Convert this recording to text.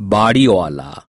Bariuala.